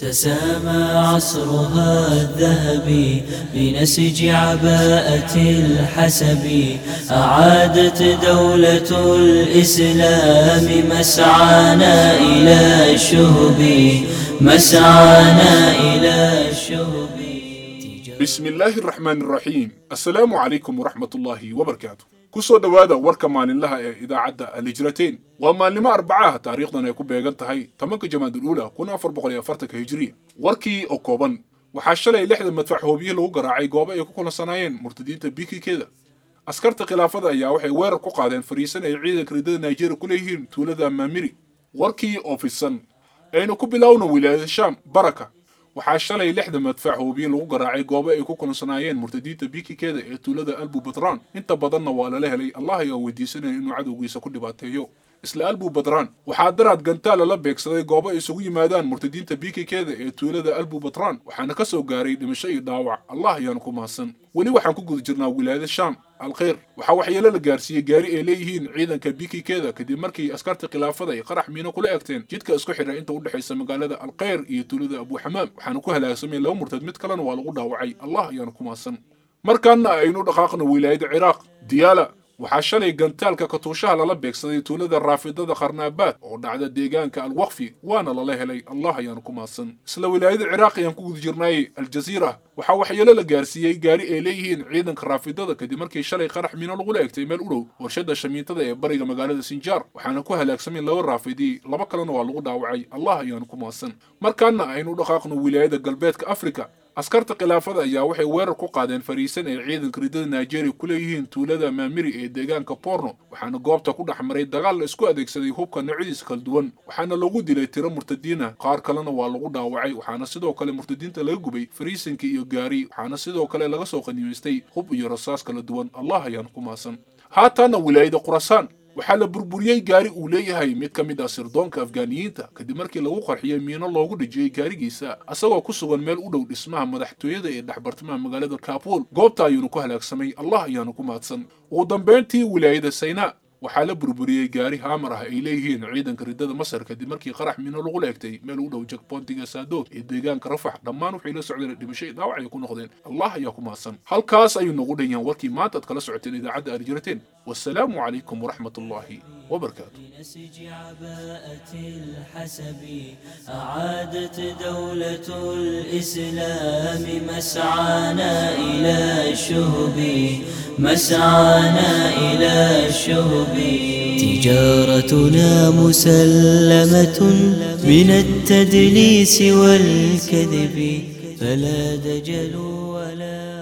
تسامى عصرها الذهبي بنسج عباءة الحسب. أعادت دولة الإسلام مسعانا إلى الشهب مسعانا إلى الشهب بسم الله الرحمن الرحيم. السلام عليكم ورحمة الله وبركاته. Ku soo dhowaada warka maalinlaha ee idaacadda alhijrateen waa maalnimo arbacaha taariikhdan ay ku beegan tahay tobanka jamaadul uula kun afar boqol iyo afartanka hijiriya warkii oo kooban waxaa shalay lixda madfac hoobiyihii lagu garaacay goobo ay ku kulansanaayeen murtadiinta bikikeeda askarta khilaafada ayaa waxay weerar ku qaadeen fariisan ay ciidanka ridada nigeria ku leeyihiin tuulada maamiri warkii oo fidsan aynu ku bilowna wilaayada shaam baraka waxaa shalay lixda madfac hoobiye lagu garaacay goobo ay ku kulansanaayeen murtadiinta bikikeeda ee tuulada albu badran inta badanna waa lala helay allah ayaa weydiisanaya inuu cadowgiisa ku dhibaateeyo isla albu badran waxaa daraad gantaala la beegsaday goobo ay isugu yimaadaan murtadiinta bikikeeda ee tuulada albu badran waxaana ka soo gaaray dhimasho iyo dhaawac. Allah ayaanu ku mahadsan. Weli waxaan ku guda jirnaa wilaayada shaam alkhayr. Waxaa waxyeelo la gaarsiiyey gaari ay leeyihiin ciidanka bikikeeda kadib markii askarta khilaafada ay qarax miino kula egteen jidka isku xidha inta u dhexaysa magaalada alkhayr iyo tuulada abuuxamaam waxaana ku halaagsamay laba murtad mid kalena waa lagu dhaawacay. Allah ayaanu ku mahadsan. Markaana aynu dhaqaaqno wilaayada ciraaq diyaala waxaa shalay gantaalka katuushaha lala beegsaday tuulada raafidada kharnaabaad oo dhacda deegaanka alwaqfi waana lala helay allah ayaanu ku mahadsan isla wilaayada ciraaq ayaan ku guda aljaziira waxaa waxyeelo la gaarsiiyey gaari ay leeyihiin ciidanka raafidada kadib markii shalay qarax miino lagula egtay meel u dhow warshada shamiintada ee bariga magaalada sinjaar waxaana ku halaagsamay laba raafidi laba kalena waa lagu dhaawacay. Allah ayaanu ku mahadsan markaana aynu dhaqaaqno wilaayada galbeedka afrika askarta khilaafada ayaa waxay weerar ku qaadeen fariisan ay ciidanka ridada nigeria ku leeyihiin tuulada maamiri ee deegaanka borno waxaana goobta ku dhex maray dagaal la isku adeegsaday hubka noocyadiisa kala duwan waxaana lagu dilay tiro murtadiina. Qaar kalena waa lagu dhaawacay waxaana sidoo kale murtadiinta laga gubay fariisanka iyo gaari waxaana sidoo kale laga soo qaniimaystay hub iyo rasaas kala duwan. Allah ayaan ku mahadsan haataana wilaayada qurasaan waxaa la burburiyey gaari uu leeyahay mid ka mid ah sirdoonka afgaaniyiinta kadib markii lagu qarxiyey miino loogu dhijiyey gaarigiisa asagoo ku sugan meel u dhow dhismaha madaxtooyada ee dhexbartamaha magaalada kaabul goobta ayuunu ku halaagsamay allah ayaanu ku mahadsan. Ugu dambayntii wilaayada saynaa waxaa la burburiyey gaari haamar ah ay leeyihiin ciidanka ridada masar kadib markii qarax miino lagu leegtay meel u dhow jakboontiga saadood ee deegaanka rafax dhammaan waxay la socdeen dhimasho iyo dhaawac ay ku noqdeen allah ayaa ku mahadsan halkaas ayuu noogu dhan yahan warkii maanta ad kala socoteen idaacadda alijrateen wasalaamu calaykum waraxmat ullaahi wabarakaatu بنسج عباءة الحسب أعادت دولة الإسلام مسعانا إلى الشهب مسعانا إلى الشهب. تجارتنا مسلمة من التدليس والكذب فلا دجل ولا